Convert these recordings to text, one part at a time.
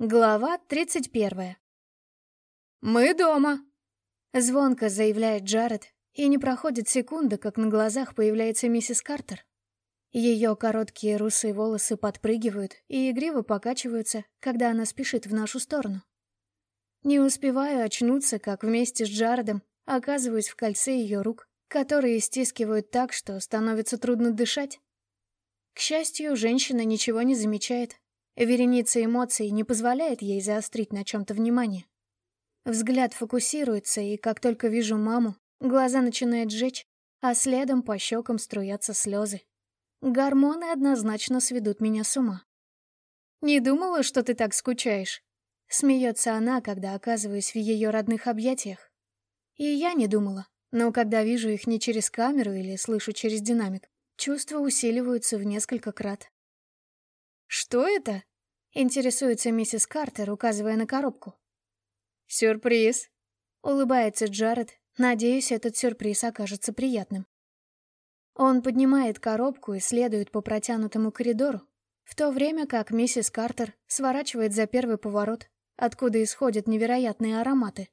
Глава 31. «Мы дома!» — звонко заявляет Джаред, и не проходит секунды, как на глазах появляется миссис Картер. Ее короткие русые волосы подпрыгивают и игриво покачиваются, когда она спешит в нашу сторону. Не успеваю очнуться, как вместе с Джаредом оказываюсь в кольце ее рук, которые стискивают так, что становится трудно дышать. К счастью, женщина ничего не замечает, Вереница эмоций не позволяет ей заострить на чем-то внимание. Взгляд фокусируется, и как только вижу маму, глаза начинают жечь, а следом по щекам струятся слезы. Гормоны однозначно сведут меня с ума. «Не думала, что ты так скучаешь?» Смеется она, когда оказываюсь в ее родных объятиях. И я не думала, но когда вижу их не через камеру или слышу через динамик, чувства усиливаются в несколько крат. «Что это?» — интересуется миссис Картер, указывая на коробку. «Сюрприз!» — улыбается Джаред. Надеюсь, этот сюрприз окажется приятным. Он поднимает коробку и следует по протянутому коридору, в то время как миссис Картер сворачивает за первый поворот, откуда исходят невероятные ароматы.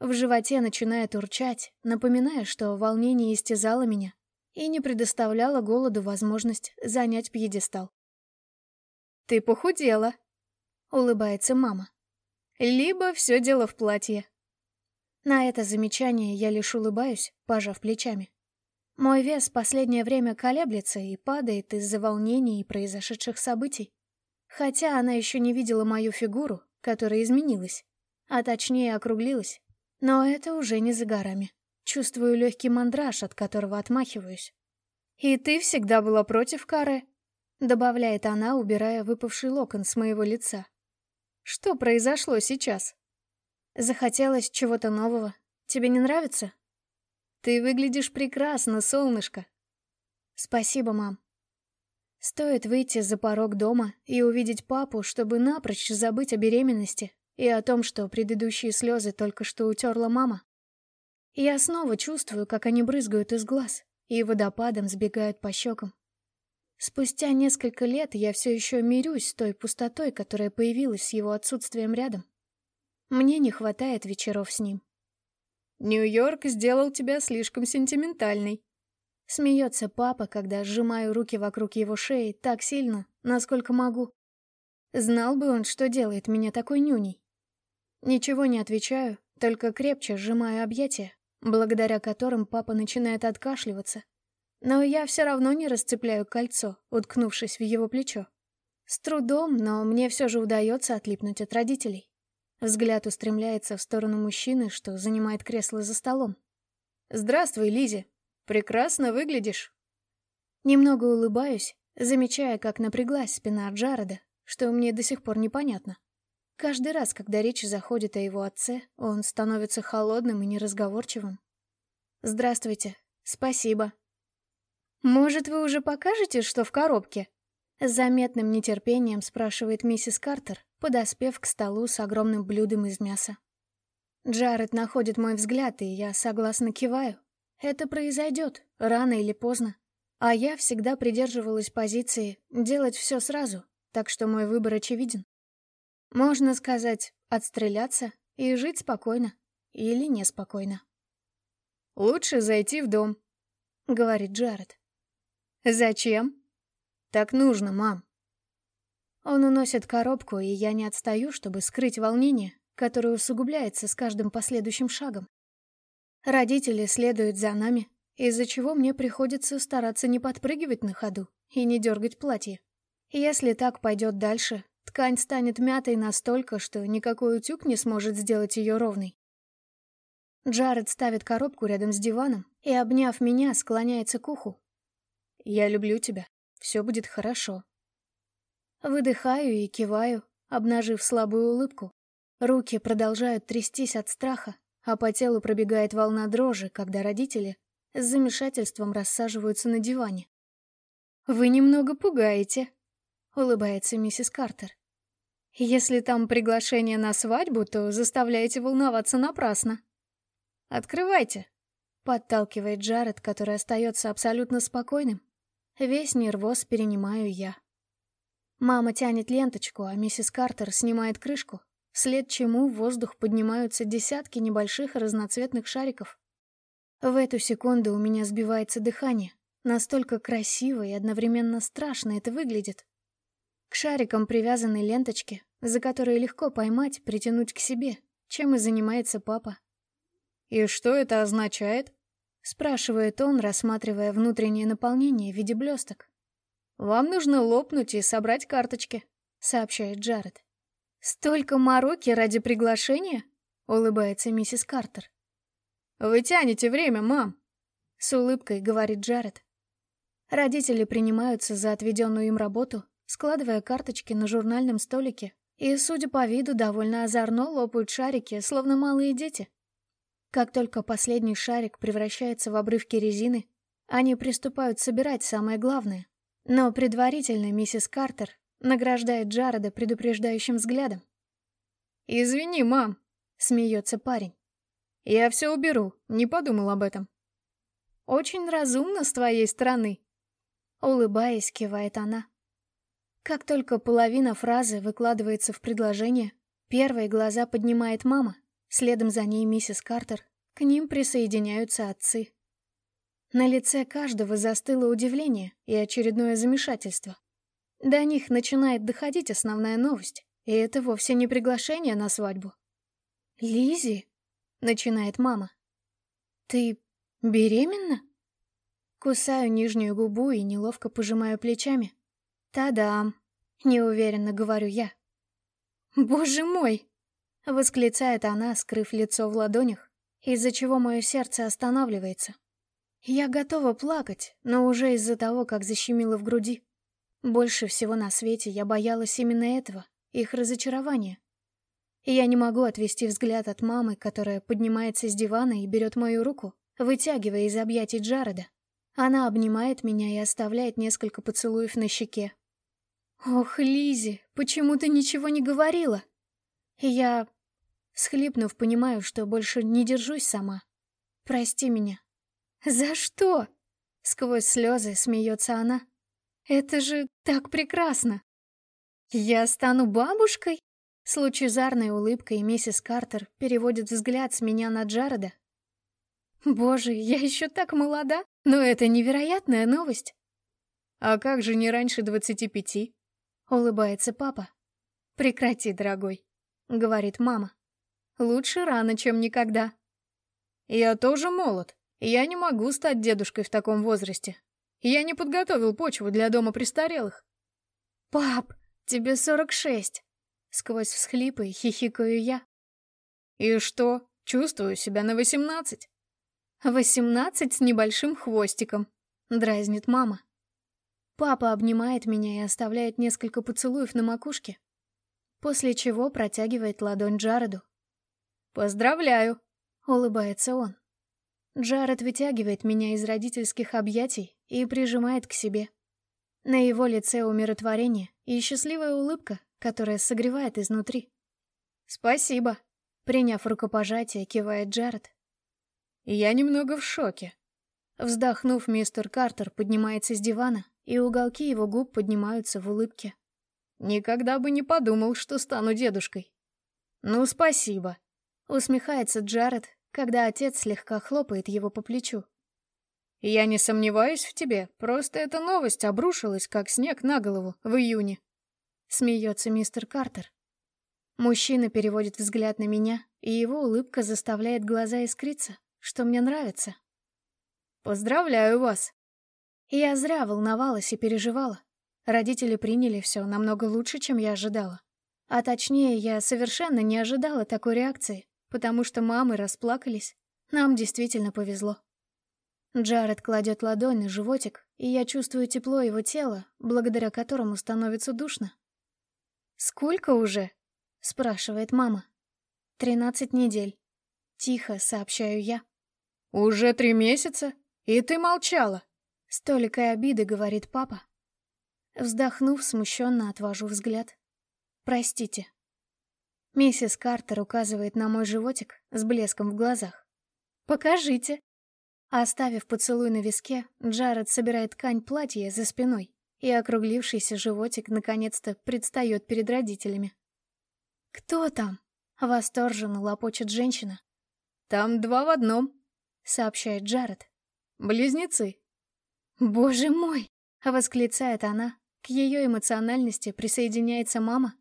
В животе начинает урчать, напоминая, что волнение истязало меня и не предоставляло голоду возможность занять пьедестал. «Ты похудела», — улыбается мама. «Либо все дело в платье». На это замечание я лишь улыбаюсь, пожав плечами. Мой вес последнее время колеблется и падает из-за волнений и произошедших событий. Хотя она еще не видела мою фигуру, которая изменилась, а точнее округлилась. Но это уже не за горами. Чувствую легкий мандраж, от которого отмахиваюсь. «И ты всегда была против Кары?» Добавляет она, убирая выпавший локон с моего лица. Что произошло сейчас? Захотелось чего-то нового. Тебе не нравится? Ты выглядишь прекрасно, солнышко. Спасибо, мам. Стоит выйти за порог дома и увидеть папу, чтобы напрочь забыть о беременности и о том, что предыдущие слезы только что утерла мама. Я снова чувствую, как они брызгают из глаз и водопадом сбегают по щекам. Спустя несколько лет я все еще мирюсь с той пустотой, которая появилась с его отсутствием рядом. Мне не хватает вечеров с ним. «Нью-Йорк сделал тебя слишком сентиментальной», — смеется папа, когда сжимаю руки вокруг его шеи так сильно, насколько могу. Знал бы он, что делает меня такой нюней. Ничего не отвечаю, только крепче сжимаю объятия, благодаря которым папа начинает откашливаться, но я все равно не расцепляю кольцо, уткнувшись в его плечо. С трудом, но мне все же удается отлипнуть от родителей. Взгляд устремляется в сторону мужчины, что занимает кресло за столом. «Здравствуй, Лизи. Прекрасно выглядишь». Немного улыбаюсь, замечая, как напряглась спина Джареда, что мне до сих пор непонятно. Каждый раз, когда речь заходит о его отце, он становится холодным и неразговорчивым. «Здравствуйте. Спасибо», «Может, вы уже покажете, что в коробке?» С заметным нетерпением спрашивает миссис Картер, подоспев к столу с огромным блюдом из мяса. Джаред находит мой взгляд, и я согласно киваю. Это произойдет, рано или поздно. А я всегда придерживалась позиции делать все сразу, так что мой выбор очевиден. Можно сказать, отстреляться и жить спокойно или неспокойно. «Лучше зайти в дом», — говорит Джаред. «Зачем?» «Так нужно, мам». Он уносит коробку, и я не отстаю, чтобы скрыть волнение, которое усугубляется с каждым последующим шагом. Родители следуют за нами, из-за чего мне приходится стараться не подпрыгивать на ходу и не дергать платье. Если так пойдет дальше, ткань станет мятой настолько, что никакой утюг не сможет сделать ее ровной. Джаред ставит коробку рядом с диваном и, обняв меня, склоняется к уху, я люблю тебя. Все будет хорошо. Выдыхаю и киваю, обнажив слабую улыбку. Руки продолжают трястись от страха, а по телу пробегает волна дрожи, когда родители с замешательством рассаживаются на диване. «Вы немного пугаете», — улыбается миссис Картер. «Если там приглашение на свадьбу, то заставляете волноваться напрасно». «Открывайте», — подталкивает Джаред, который остается абсолютно спокойным Весь нервоз перенимаю я. Мама тянет ленточку, а миссис Картер снимает крышку, вслед чему в воздух поднимаются десятки небольших разноцветных шариков. В эту секунду у меня сбивается дыхание. Настолько красиво и одновременно страшно это выглядит. К шарикам привязаны ленточки, за которые легко поймать, притянуть к себе, чем и занимается папа. «И что это означает?» — спрашивает он, рассматривая внутреннее наполнение в виде блесток. «Вам нужно лопнуть и собрать карточки», — сообщает Джаред. «Столько мороки ради приглашения?» — улыбается миссис Картер. «Вы тянете время, мам», — с улыбкой говорит Джаред. Родители принимаются за отведенную им работу, складывая карточки на журнальном столике, и, судя по виду, довольно озорно лопают шарики, словно малые дети. Как только последний шарик превращается в обрывки резины, они приступают собирать самое главное. Но предварительно миссис Картер награждает Джареда предупреждающим взглядом. «Извини, мам», — смеется парень. «Я все уберу, не подумал об этом». «Очень разумно с твоей стороны», — улыбаясь, кивает она. Как только половина фразы выкладывается в предложение, первые глаза поднимает мама, следом за ней миссис Картер, к ним присоединяются отцы. На лице каждого застыло удивление и очередное замешательство. До них начинает доходить основная новость, и это вовсе не приглашение на свадьбу. Лизи, начинает мама. «Ты беременна?» Кусаю нижнюю губу и неловко пожимаю плечами. «Та-дам!» — неуверенно говорю я. «Боже мой!» — восклицает она, скрыв лицо в ладонях, из-за чего мое сердце останавливается. Я готова плакать, но уже из-за того, как защемило в груди. Больше всего на свете я боялась именно этого, их разочарования. Я не могу отвести взгляд от мамы, которая поднимается с дивана и берет мою руку, вытягивая из объятий Джареда. Она обнимает меня и оставляет несколько поцелуев на щеке, «Ох, Лизи, почему ты ничего не говорила?» я, схлипнув, понимаю, что больше не держусь сама. «Прости меня». «За что?» Сквозь слезы смеется она. «Это же так прекрасно!» «Я стану бабушкой?» С лучезарной улыбкой миссис Картер переводит взгляд с меня на Джареда. «Боже, я еще так молода, но это невероятная новость!» «А как же не раньше двадцати пяти?» — улыбается папа. «Прекрати, дорогой», — говорит мама. «Лучше рано, чем никогда». «Я тоже молод. Я не могу стать дедушкой в таком возрасте. Я не подготовил почву для дома престарелых». «Пап, тебе сорок шесть», — сквозь всхлипы хихикаю я. «И что? Чувствую себя на восемнадцать». «Восемнадцать с небольшим хвостиком», — дразнит мама. Папа обнимает меня и оставляет несколько поцелуев на макушке, после чего протягивает ладонь Джареду. «Поздравляю!» — улыбается он. Джаред вытягивает меня из родительских объятий и прижимает к себе. На его лице умиротворение и счастливая улыбка, которая согревает изнутри. «Спасибо», — приняв рукопожатие, кивает Джаред. «Я немного в шоке». Вздохнув, мистер Картер поднимается с дивана и уголки его губ поднимаются в улыбке. Никогда бы не подумал, что стану дедушкой. Ну, спасибо. Усмехается Джаред, когда отец слегка хлопает его по плечу. Я не сомневаюсь в тебе, просто эта новость обрушилась, как снег на голову, в июне. Смеется мистер Картер. Мужчина переводит взгляд на меня, и его улыбка заставляет глаза искриться, что мне нравится. «Поздравляю вас!» Я зря волновалась и переживала. Родители приняли все намного лучше, чем я ожидала. А точнее, я совершенно не ожидала такой реакции, потому что мамы расплакались. Нам действительно повезло. Джаред кладет ладонь на животик, и я чувствую тепло его тела, благодаря которому становится душно. «Сколько уже?» — спрашивает мама. «Тринадцать недель». Тихо сообщаю я. «Уже три месяца? И ты молчала?» С толикой обиды говорит папа. Вздохнув, смущенно отвожу взгляд. «Простите». Миссис Картер указывает на мой животик с блеском в глазах. «Покажите». Оставив поцелуй на виске, Джаред собирает ткань платья за спиной и округлившийся животик наконец-то предстает перед родителями. «Кто там?» — восторженно лопочет женщина. «Там два в одном», — сообщает Джаред. «Близнецы». «Боже мой!» — восклицает она. К ее эмоциональности присоединяется мама.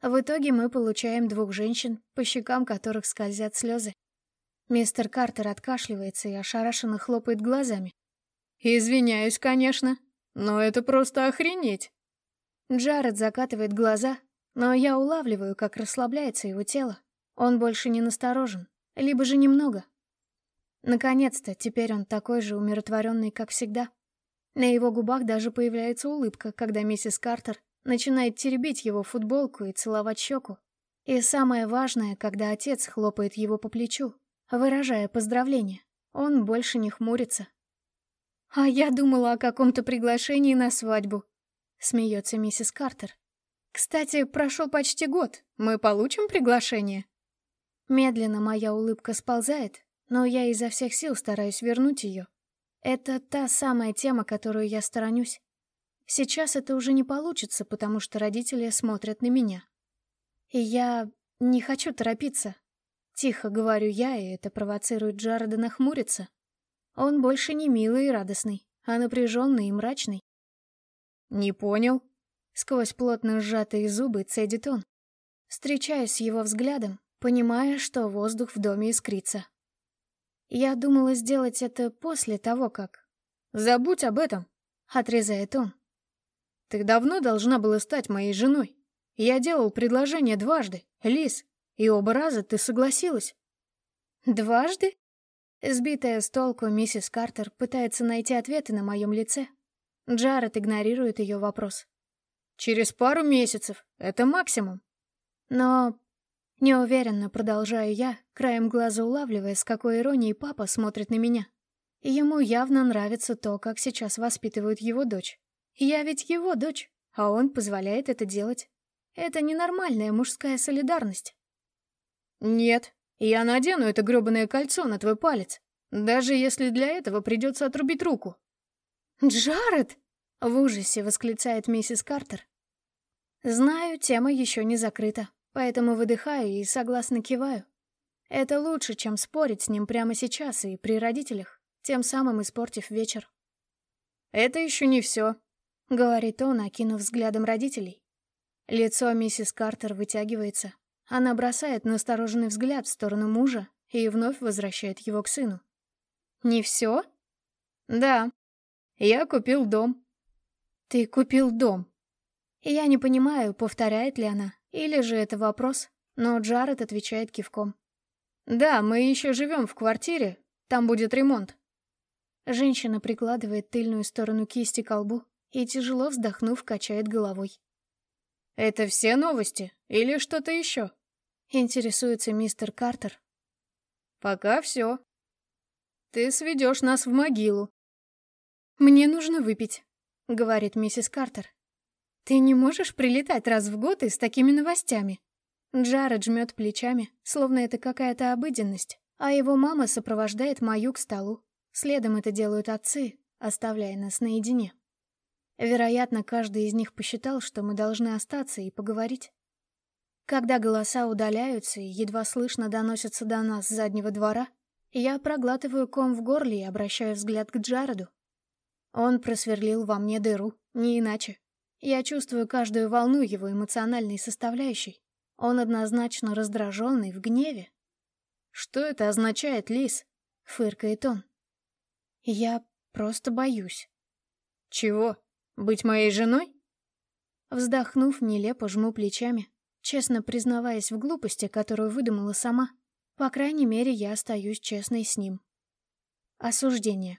В итоге мы получаем двух женщин, по щекам которых скользят слезы. Мистер Картер откашливается и ошарашенно хлопает глазами. «Извиняюсь, конечно, но это просто охренеть!» Джаред закатывает глаза, но я улавливаю, как расслабляется его тело. Он больше не насторожен, либо же немного. Наконец-то, теперь он такой же умиротворенный, как всегда. На его губах даже появляется улыбка, когда миссис Картер начинает теребить его футболку и целовать щеку. И самое важное, когда отец хлопает его по плечу, выражая поздравление. Он больше не хмурится. «А я думала о каком-то приглашении на свадьбу», — смеется миссис Картер. «Кстати, прошел почти год. Мы получим приглашение?» Медленно моя улыбка сползает, но я изо всех сил стараюсь вернуть ее. Это та самая тема, которую я сторонюсь. Сейчас это уже не получится, потому что родители смотрят на меня. И я не хочу торопиться, Тихо говорю я, и это провоцирует Джареда нахмуриться. Он больше не милый и радостный, а напряженный и мрачный. «Не понял?» Сквозь плотно сжатые зубы цедит он. Встречаюсь с его взглядом, понимая, что воздух в доме искрится. Я думала сделать это после того, как... «Забудь об этом!» — отрезает он. «Ты давно должна была стать моей женой. Я делал предложение дважды, Лис, и оба раза ты согласилась. Дважды? Сбитая с толку, миссис Картер пытается найти ответы на моем лице. Джаред игнорирует ее вопрос. Через пару месяцев. Это максимум. Но... Неуверенно продолжаю я, краем глаза улавливая, с какой иронией папа смотрит на меня. Ему явно нравится то, как сейчас воспитывают его дочь. Я ведь его дочь, а он позволяет это делать. Это ненормальная мужская солидарность. «Нет, я надену это грёбаное кольцо на твой палец, даже если для этого придется отрубить руку». «Джаред!» — в ужасе восклицает миссис Картер. Знаю, тема еще не закрыта, поэтому выдыхаю и согласно киваю. Это лучше, чем спорить с ним прямо сейчас и при родителях, тем самым испортив вечер. «Это еще не все», — говорит он, окинув взглядом родителей. Лицо миссис Картер вытягивается, она бросает настороженный взгляд в сторону мужа и вновь возвращает его к сыну. «Не все?» «Да. Я купил дом». «Ты купил дом?» Я не понимаю, повторяет ли она, или же это вопрос, но Джаред отвечает кивком. «Да, мы еще живем в квартире, там будет ремонт». Женщина прикладывает тыльную сторону кисти к колбу и, тяжело вздохнув, качает головой. «Это все новости или что-то еще?» Интересуется мистер Картер. Пока все. Ты сведешь нас в могилу. Мне нужно выпить, говорит миссис Картер. Ты не можешь прилетать раз в год и с такими новостями. Джаред жмет плечами, словно это какая-то обыденность, а его мама сопровождает мою к столу. Следом это делают отцы, оставляя нас наедине. Вероятно, каждый из них посчитал, что мы должны остаться и поговорить. Когда голоса удаляются и едва слышно доносятся до нас с заднего двора, я проглатываю ком в горле и обращаю взгляд к Джареду. Он просверлил во мне дыру, не иначе. Я чувствую каждую волну его эмоциональной составляющей. Он однозначно раздраженный, в гневе. «Что это означает, Лис?» — фыркает он. «Я просто боюсь». «Чего? Быть моей женой?» Вздохнув, нелепо жму плечами, честно признаваясь в глупости, которую выдумала сама. По крайней мере, я остаюсь честной с ним. Осуждение.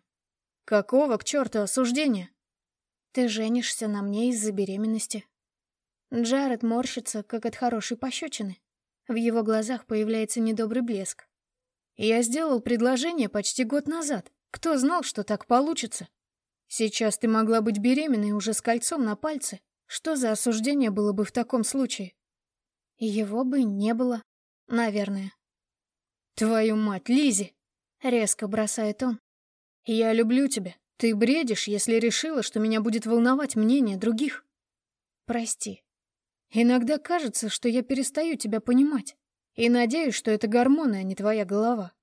Какого к черту осуждения? Ты женишься на мне из-за беременности. Джаред морщится, как от хорошей пощечины. В его глазах появляется недобрый блеск. Я сделал предложение почти год назад. Кто знал, что так получится? Сейчас ты могла быть беременной уже с кольцом на пальце. Что за осуждение было бы в таком случае? Его бы не было, наверное. «Твою мать, Лизи! резко бросает он. «Я люблю тебя. Ты бредишь, если решила, что меня будет волновать мнение других. Прости. Иногда кажется, что я перестаю тебя понимать. И надеюсь, что это гормоны, а не твоя голова.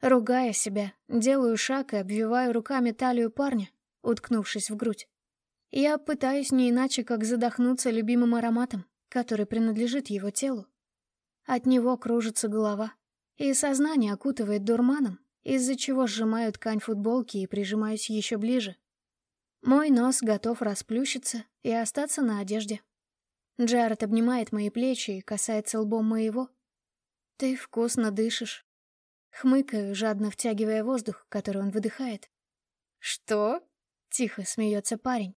Ругая себя, делаю шаг и обвиваю руками талию парня, уткнувшись в грудь. Я пытаюсь не иначе, как задохнуться любимым ароматом, который принадлежит его телу. От него кружится голова, и сознание окутывает дурманом, из-за чего сжимаю ткань футболки и прижимаюсь еще ближе. Мой нос готов расплющиться и остаться на одежде. Джаред обнимает мои плечи и касается лбом моего. «Ты вкусно дышишь». Хмыкаю, жадно втягивая воздух, который он выдыхает. «Что?» — тихо смеется парень.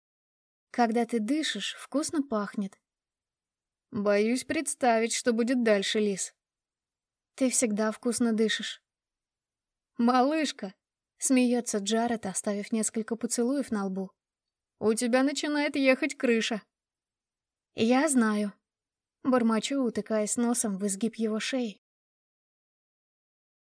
«Когда ты дышишь, вкусно пахнет». «Боюсь представить, что будет дальше, Лис». «Ты всегда вкусно дышишь». «Малышка!» — смеется Джаред, оставив несколько поцелуев на лбу. «У тебя начинает ехать крыша». «Я знаю». Бормочу, утыкаясь носом в изгиб его шеи.